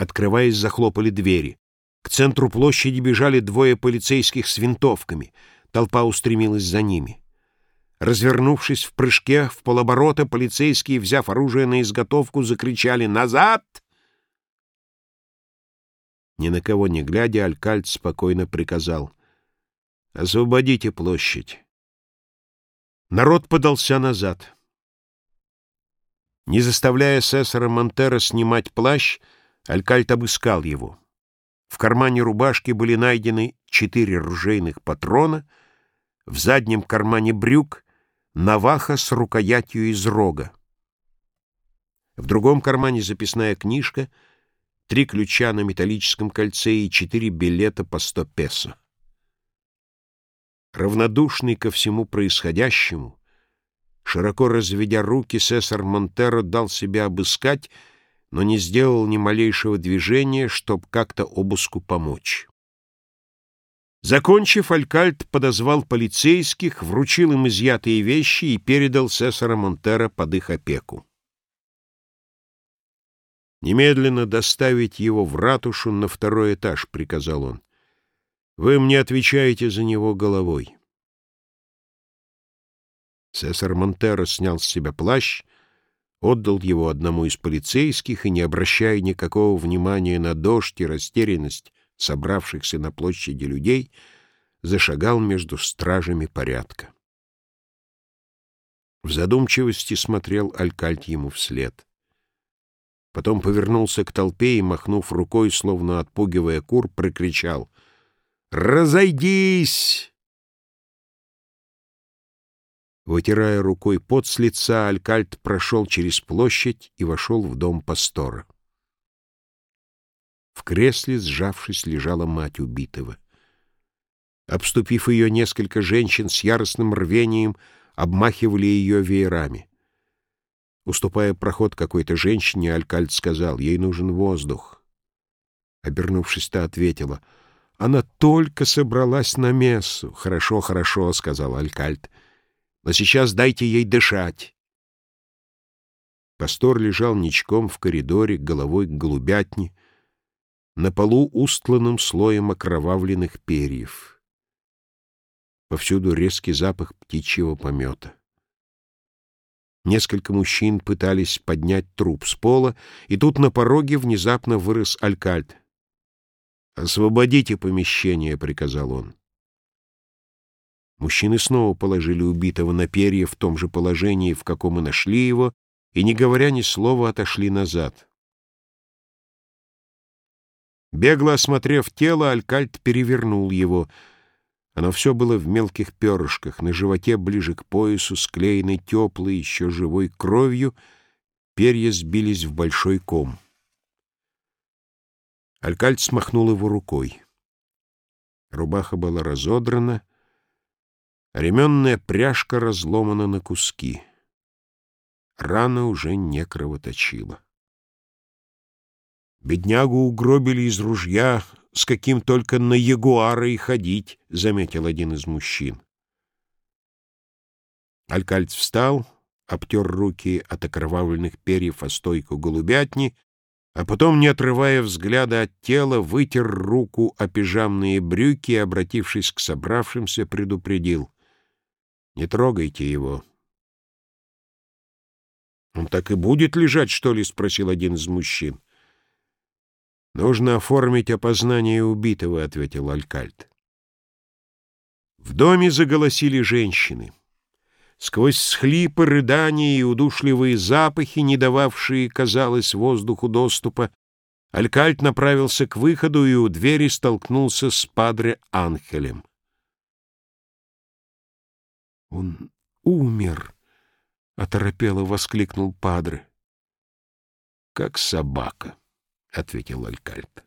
Открываясь, захлопали двери. К центру площади бежали двое полицейских с винтовками. Толпа устремилась за ними. Развернувшись в прыжке, в полоборота, полицейские, взяв оружие на изготовку, закричали «Назад!». Ни на кого не глядя, Алькальд спокойно приказал «Освободите площадь». Народ подался назад. Не заставляя Сесара Монтера снимать плащ, Алькальт обыскал его. В кармане рубашки были найдены четыре ружейных патрона, в заднем кармане брюк — наваха с рукоятью из рога. В другом кармане записная книжка, три ключа на металлическом кольце и четыре билета по сто песо. Равнодушный ко всему происходящему, широко разведя руки, Сесар Монтеро дал себя обыскать — но не сделал ни малейшего движения, чтобы как-то обыску помочь. Закончив, Алькальт подозвал полицейских, вручил им изъятые вещи и передал Сесара Монтера под их опеку. «Немедленно доставить его в ратушу на второй этаж», — приказал он. «Вы мне отвечаете за него головой». Сесар Монтеро снял с себя плащ отдал его одному из полицейских и, не обращая никакого внимания на дождь и растерянность собравшихся на площади людей, зашагал между стражами порядка. В задумчивости смотрел Алькальт ему вслед. Потом повернулся к толпе и, махнув рукой, словно отпугивая кур, прокричал «Разойдись!» Вытирая рукой пот с лица, Алькальт прошел через площадь и вошел в дом пастора. В кресле, сжавшись, лежала мать убитого. Обступив ее, несколько женщин с яростным рвением обмахивали ее веерами. Уступая проход какой-то женщине, Алькальт сказал, ей нужен воздух. Обернувшись, та ответила, она только собралась на мессу. «Хорошо, хорошо», — сказал Алькальт, — но сейчас дайте ей дышать. Пастор лежал ничком в коридоре, головой к голубятне, на полу устланным слоем окровавленных перьев. Повсюду резкий запах птичьего помета. Несколько мужчин пытались поднять труп с пола, и тут на пороге внезапно вырос алькальд. «Освободите помещение», — приказал он. Мужчины снова положили убитого на перья в том же положении, в каком и нашли его, и, не говоря ни слова, отошли назад. Бегло осмотрев тело, Алькальт перевернул его. Оно все было в мелких перышках, на животе ближе к поясу, склеенной теплой, еще живой кровью, перья сбились в большой ком. Алькальт смахнул его рукой. Рубаха была разодрана, Ременная пряжка разломана на куски. Рана уже не кровоточила. Беднягу угробили из ружья, с каким только на ягуара и ходить, — заметил один из мужчин. Алькальц встал, обтер руки от окровавленных перьев о стойку голубятни, а потом, не отрывая взгляда от тела, вытер руку о пижамные брюки и, обратившись к собравшимся, предупредил — не трогайте его. «Он так и будет лежать, что ли?» — спросил один из мужчин. «Нужно оформить опознание убитого», — ответил Алькальт. В доме заголосили женщины. Сквозь схлипы, рыдания и удушливые запахи, не дававшие, казалось, воздуху доступа, Алькальт направился к выходу и у двери столкнулся с Падре Анхелем. «Он умер!» — оторопело воскликнул Падре. «Как собака», — ответил Алькальт.